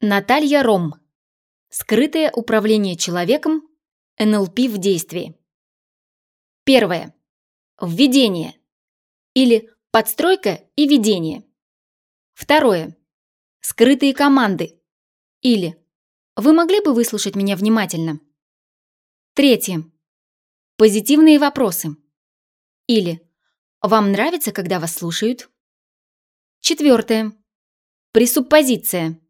Наталья Ром. Скрытое управление человеком. НЛП в действии. Первое. Введение. Или подстройка и ведение. Второе. Скрытые команды. Или вы могли бы выслушать меня внимательно? Третье. Позитивные вопросы. Или вам нравится, когда вас слушают? Четвертое. Пресуппозиция.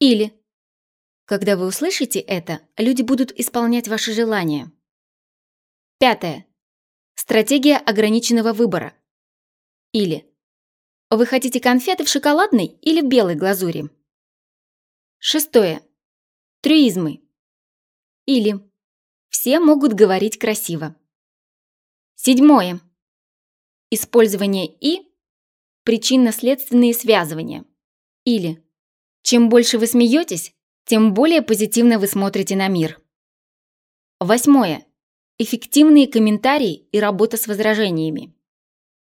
Или когда вы услышите это, люди будут исполнять ваши желания. Пятое. Стратегия ограниченного выбора. Или вы хотите конфеты в шоколадной или в белой глазури? Шестое. Трюизмы. Или все могут говорить красиво. Седьмое. Использование «и» причинно-следственные связывания. Или чем больше вы смеетесь, тем более позитивно вы смотрите на мир. Восьмое. Эффективные комментарии и работа с возражениями.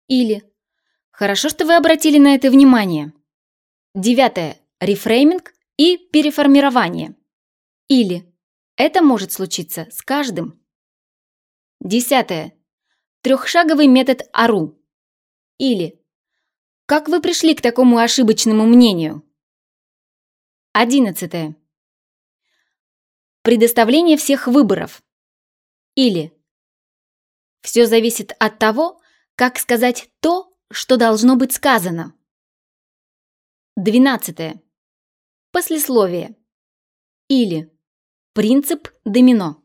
Или «Хорошо, что вы обратили на это внимание». Девятое. Рефрейминг и переформирование. Или «Это может случиться с каждым». Десятое. Трехшаговый метод АРУ. Или «Как вы пришли к такому ошибочному мнению?» Одиннадцатое. Предоставление всех выборов. Или все зависит от того, как сказать то, что должно быть сказано. Двенадцатое. Послесловие. Или принцип домино.